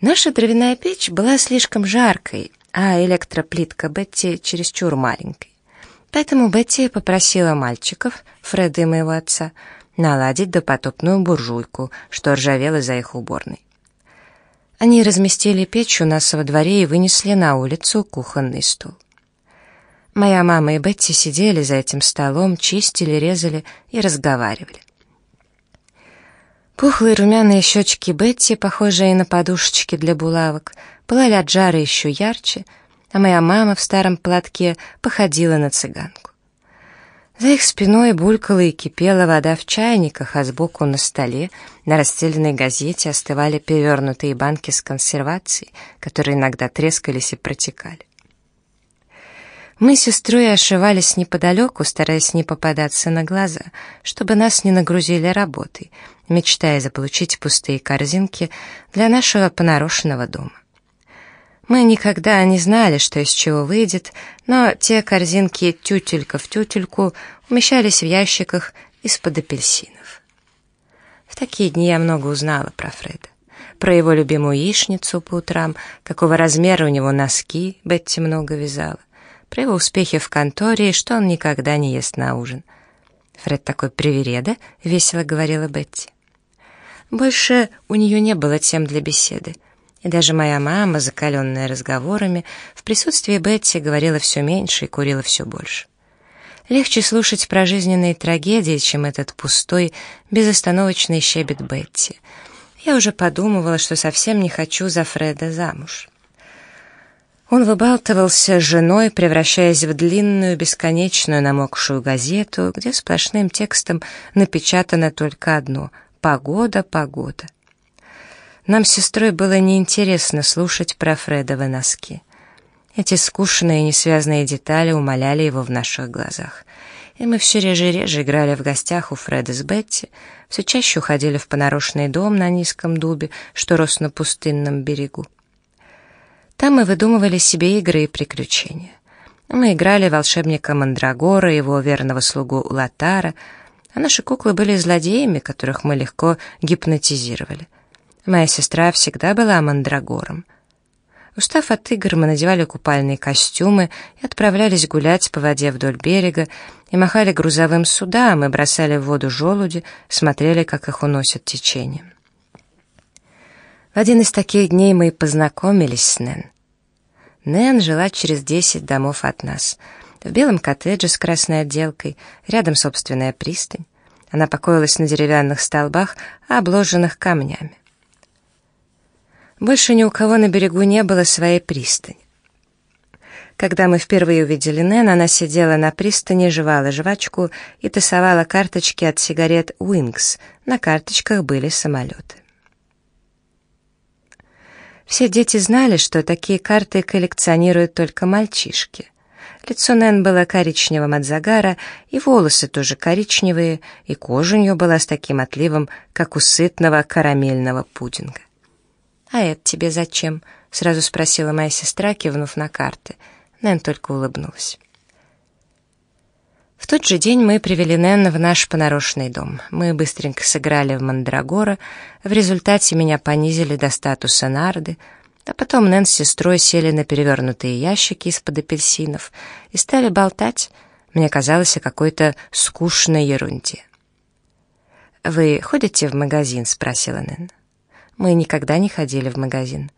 Наша дровяная печь была слишком жаркой, а электроплитка Бетти чересчур маленькой. Поэтому Бетти попросила мальчиков, Фреда и моего отца, наладить допотопную буржуйку, что ржавела за их уборной. Они разместили печь у нас во дворе и вынесли на улицу кухонный стол. Моя мама и Бетти сидели за этим столом, чистили, резали и разговаривали. Пухлые румяные щечки Бетти, похожие на подушечки для булавок, пылали от жара еще ярче, а моя мама в старом платке походила на цыганку. За их спиной булькала и кипела вода в чайниках, а сбоку на столе на расстеленной газете остывали перевернутые банки с консервацией, которые иногда трескались и протекали. Мы с сестрой ошивались неподалеку, стараясь не попадаться на глаза, чтобы нас не нагрузили работой, мечтая заполучить пустые корзинки для нашего понарошенного дома. Мы никогда не знали, что из чего выйдет, но те корзинки тютелька в тютельку умещались в ящиках из-под апельсинов. В такие дни я много узнала про Фреда. Про его любимую яичницу по утрам, какого размера у него носки Бетти много вязала про его успехи в конторе и что он никогда не ест на ужин. «Фред такой привереда», — весело говорила Бетти. Больше у нее не было тем для беседы. И даже моя мама, закаленная разговорами, в присутствии Бетти говорила все меньше и курила все больше. Легче слушать про жизненные трагедии, чем этот пустой, безостановочный щебет Бетти. Я уже подумывала, что совсем не хочу за Фреда замуж. Он выбалтывался с женой, превращаясь в длинную, бесконечную намокшую газету, где сплошным текстом напечатано только одно — «Погода, погода». Нам с сестрой было неинтересно слушать про Фредовы носки. Эти скучные несвязные детали умоляли его в наших глазах. И мы все реже и реже играли в гостях у Фреда с Бетти, все чаще уходили в понарошенный дом на низком дубе, что рос на пустынном берегу. Там мы выдумывали себе игры и приключения. Мы играли волшебника Мандрагора, его верного слугу Латара, а наши куклы были злодеями, которых мы легко гипнотизировали. Моя сестра всегда была Мандрагором. Устав от игр, мы надевали купальные костюмы и отправлялись гулять по воде вдоль берега, и махали грузовым судам, и бросали в воду желуди, смотрели, как их уносят течением. В один из таких дней мы и познакомились с Нэн. Нэн жила через десять домов от нас. В белом коттедже с красной отделкой, рядом собственная пристань. Она покоилась на деревянных столбах, обложенных камнями. Больше ни у кого на берегу не было своей пристани. Когда мы впервые увидели Нэн, она сидела на пристани, жевала жвачку и тасовала карточки от сигарет Wings. На карточках были самолеты. Все дети знали, что такие карты коллекционируют только мальчишки. Лицо Нэн было коричневым от загара, и волосы тоже коричневые, и кожа у нее была с таким отливом, как у сытного карамельного пудинга. «А это тебе зачем?» — сразу спросила моя сестра, кивнув на карты. Нэн только улыбнулась. В тот же день мы привели Нэн в наш понарошенный дом. Мы быстренько сыграли в Мандрагора, в результате меня понизили до статуса нарды, а потом Нэн с сестрой сели на перевернутые ящики из-под апельсинов и стали болтать, мне казалось, о какой-то скучной ерунде. «Вы ходите в магазин?» — спросила Нэн. «Мы никогда не ходили в магазин».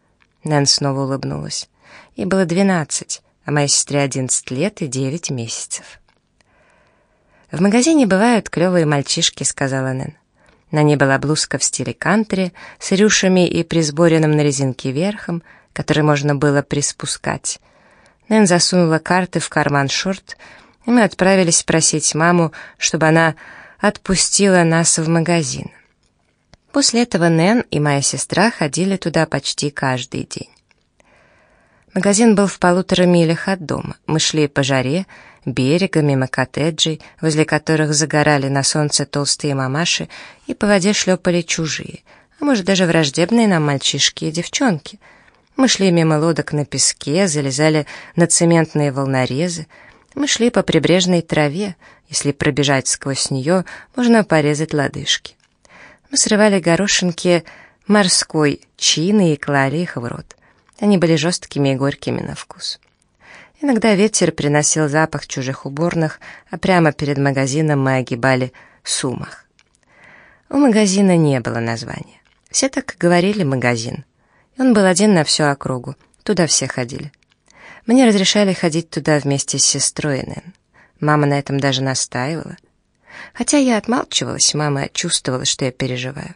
Нэн снова улыбнулась. Ей было двенадцать, а моей сестре одиннадцать лет и девять месяцев. «В магазине бывают клевые мальчишки», — сказала Нэн. На ней была блузка в стиле кантри с рюшами и присборенным на резинке верхом, который можно было приспускать. Нэн засунула карты в карман шорт, и мы отправились просить маму, чтобы она отпустила нас в магазин. После этого Нэн и моя сестра ходили туда почти каждый день. Магазин был в полутора милях от дома. Мы шли по жаре, берега, мимо коттеджей, возле которых загорали на солнце толстые мамаши и по воде шлепали чужие, а может даже враждебные нам мальчишки и девчонки. Мы шли мимо лодок на песке, залезали на цементные волнорезы, мы шли по прибрежной траве, если пробежать сквозь нее, можно порезать лодыжки. Мы срывали горошинки морской чины и клали их в рот. Они были жесткими и горькими на вкус. Иногда ветер приносил запах чужих уборных, а прямо перед магазином мы огибали сумах. У магазина не было названия. Все так говорили «магазин». И он был один на всю округу. Туда все ходили. Мне разрешали ходить туда вместе с сестрой Нэн. Мама на этом даже настаивала. Хотя я отмалчивалась, мама чувствовала, что я переживаю.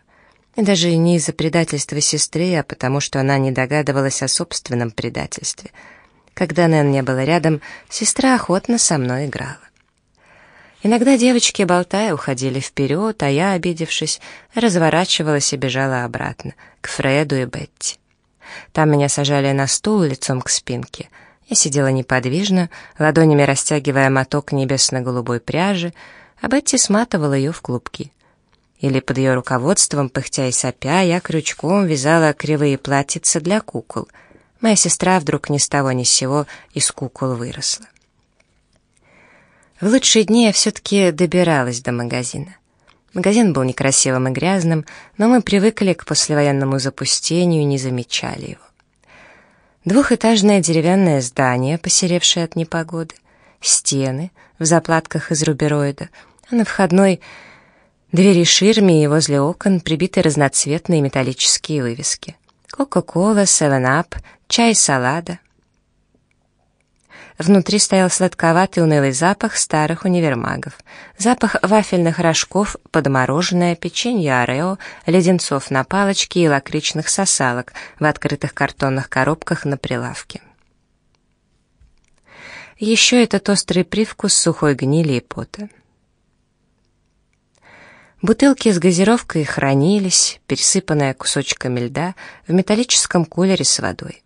И даже не из-за предательства сестры, а потому что она не догадывалась о собственном предательстве. Когда Нэн не было рядом, сестра охотно со мной играла. Иногда девочки, болтая, уходили вперед, а я, обидевшись, разворачивалась и бежала обратно, к Фреду и Бетти. Там меня сажали на стул лицом к спинке. Я сидела неподвижно, ладонями растягивая моток небесно-голубой пряжи, а Бетти сматывала ее в клубки. Или под ее руководством, пыхтя и сопя, я крючком вязала кривые платьица для кукол. Моя сестра вдруг ни с того ни с сего из кукол выросла. В лучшие дни я все-таки добиралась до магазина. Магазин был некрасивым и грязным, но мы привыкли к послевоенному запустению и не замечали его. Двухэтажное деревянное здание, посеревшее от непогоды, стены в заплатках из рубероида, а на входной двери ширме и возле окон прибиты разноцветные металлические вывески. Кока-кола, севен-ап, чай, салада. Внутри стоял сладковатый унылый запах старых универмагов. Запах вафельных рожков, подмороженное, печенье Орео, леденцов на палочке и лакричных сосалок в открытых картонных коробках на прилавке. Еще этот острый привкус сухой гнили и пота. Бутылки с газировкой хранились, пересыпанные кусочками льда, в металлическом кулере с водой.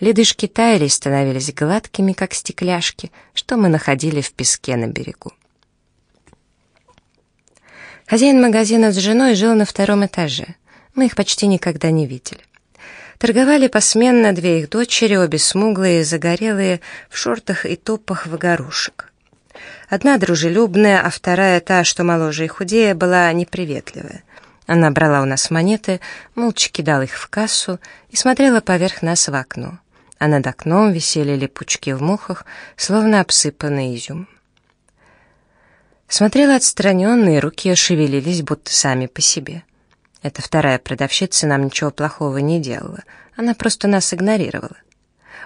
Ледышки таяли и становились гладкими, как стекляшки, что мы находили в песке на берегу. Хозяин магазина с женой жил на втором этаже. Мы их почти никогда не видели. Торговали посменно две их дочери, обе смуглые, загорелые, в шортах и топах в горошек. Одна дружелюбная, а вторая, та, что моложе и худее, была неприветливая. Она брала у нас монеты, молча кидала их в кассу и смотрела поверх нас в окно а над окном висели липучки в мухах, словно обсыпанный изюм. Смотрела отстраненно, и руки шевелились, будто сами по себе. Эта вторая продавщица нам ничего плохого не делала, она просто нас игнорировала.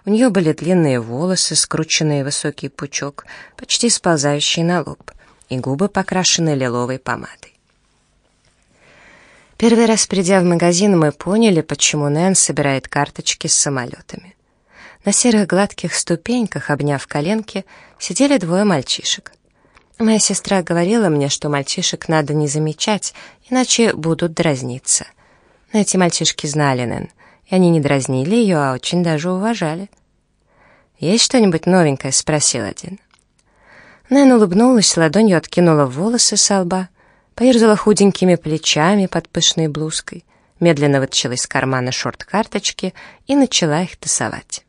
У нее были длинные волосы, скрученные в высокий пучок, почти сползающий на лоб, и губы покрашены лиловой помадой. Первый раз придя в магазин, мы поняли, почему Нэн собирает карточки с самолетами. На серых гладких ступеньках, обняв коленки, сидели двое мальчишек. Моя сестра говорила мне, что мальчишек надо не замечать, иначе будут дразниться. Но эти мальчишки знали Нэн, и они не дразнили ее, а очень даже уважали. «Есть что-нибудь новенькое?» — спросил один. Нэн улыбнулась, ладонью откинула волосы со лба, поерзала худенькими плечами под пышной блузкой, медленно вытащила из кармана шорт-карточки и начала их тасовать.